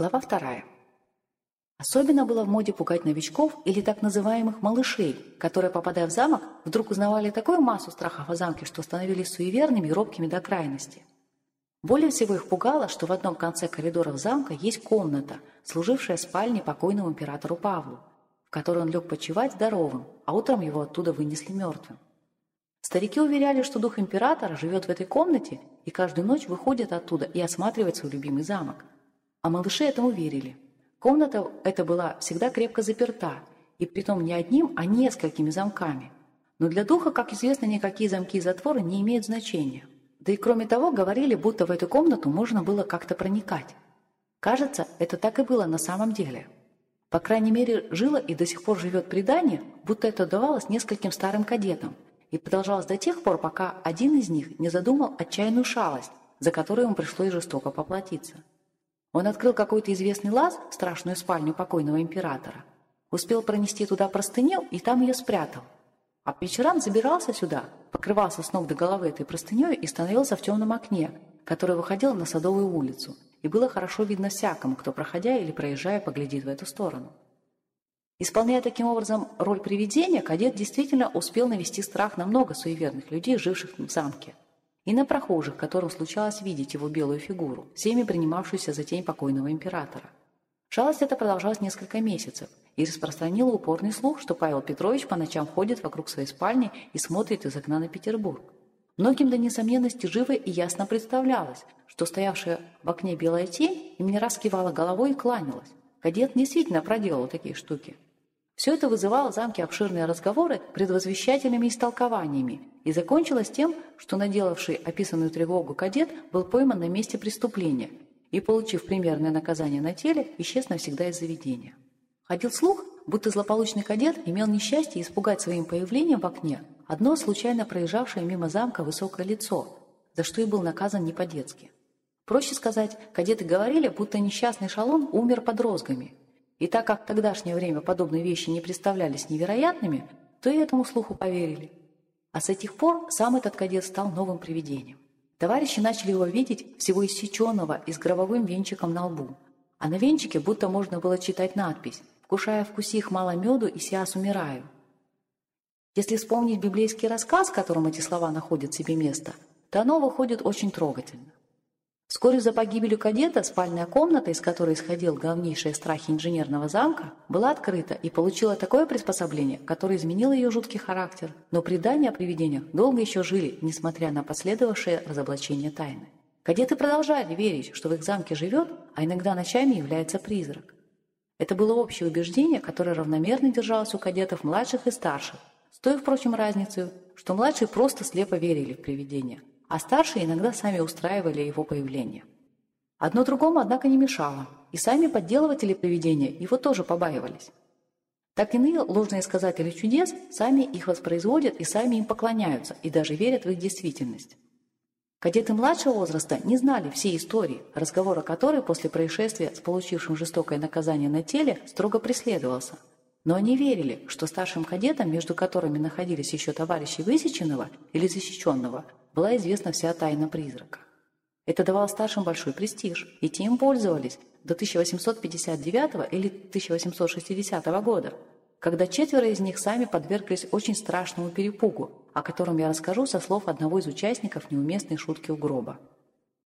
Глава вторая. Особенно было в моде пугать новичков или так называемых «малышей», которые, попадая в замок, вдруг узнавали такую массу страхов о замке, что становились суеверными и робкими до крайности. Более всего их пугало, что в одном конце коридоров замка есть комната, служившая спальней покойному императору Павлу, в которой он лег почевать здоровым, а утром его оттуда вынесли мертвым. Старики уверяли, что дух императора живет в этой комнате и каждую ночь выходит оттуда и осматривает свой любимый замок. А малыши этому верили – Комната эта была всегда крепко заперта, и притом не одним, а несколькими замками. Но для духа, как известно, никакие замки и затворы не имеют значения. Да и кроме того, говорили, будто в эту комнату можно было как-то проникать. Кажется, это так и было на самом деле. По крайней мере, жило и до сих пор живет предание, будто это давалось нескольким старым кадетам, и продолжалось до тех пор, пока один из них не задумал отчаянную шалость, за которую ему пришлось жестоко поплатиться. Он открыл какой-то известный лаз страшную спальню покойного императора, успел пронести туда простыню и там ее спрятал. А по вечерам забирался сюда, покрывался с ног до головы этой простыней и становился в темном окне, которое выходило на Садовую улицу, и было хорошо видно всякому, кто, проходя или проезжая, поглядит в эту сторону. Исполняя таким образом роль привидения, кадет действительно успел навести страх на много суеверных людей, живших в замке и на прохожих, которым случалось видеть его белую фигуру, всеми принимавшуюся за тень покойного императора. Шалость эта продолжалась несколько месяцев и распространила упорный слух, что Павел Петрович по ночам ходит вокруг своей спальни и смотрит из окна на Петербург. Многим до несомненности живо и ясно представлялось, что стоявшая в окне белая тень им не раз кивала головой и кланялась. Кадет действительно проделал такие штуки. Все это вызывало в замке обширные разговоры предвозвещательными истолкованиями и закончилось тем, что наделавший описанную тревогу кадет был пойман на месте преступления и, получив примерное наказание на теле, исчез навсегда из заведения. Ходил слух, будто злополучный кадет имел несчастье испугать своим появлением в окне одно случайно проезжавшее мимо замка высокое лицо, за что и был наказан не по-детски. Проще сказать, кадеты говорили, будто несчастный шалон умер под розгами – и так как в тогдашнее время подобные вещи не представлялись невероятными, то и этому слуху поверили. А с этих пор сам этот кадет стал новым привидением. Товарищи начали его видеть всего иссеченного и с гробовым венчиком на лбу. А на венчике будто можно было читать надпись «Вкушая вкуси их мало меду, и сиас умираю». Если вспомнить библейский рассказ, в котором эти слова находят себе место, то оно выходит очень трогательно. Вскоре за погибелью кадета спальная комната, из которой исходил главнейшие страхи инженерного замка, была открыта и получила такое приспособление, которое изменило ее жуткий характер. Но предания о привидениях долго еще жили, несмотря на последовавшее разоблачение тайны. Кадеты продолжали верить, что в их замке живет, а иногда ночами является призрак. Это было общее убеждение, которое равномерно держалось у кадетов младших и старших, с той, впрочем, разницей, что младшие просто слепо верили в привидения, а старшие иногда сами устраивали его появление. Одно другому, однако, не мешало, и сами подделыватели привидения его тоже побаивались. Так иные ложные сказатели чудес сами их воспроизводят и сами им поклоняются, и даже верят в их действительность. Кадеты младшего возраста не знали всей истории, разговор о которой после происшествия с получившим жестокое наказание на теле строго преследовался. Но они верили, что старшим кадетам, между которыми находились еще товарищи высеченного или защищенного, была известна вся тайна призрака. Это давало старшим большой престиж, и тем пользовались до 1859 или 1860 года, когда четверо из них сами подверглись очень страшному перепугу, о котором я расскажу со слов одного из участников неуместной шутки у гроба.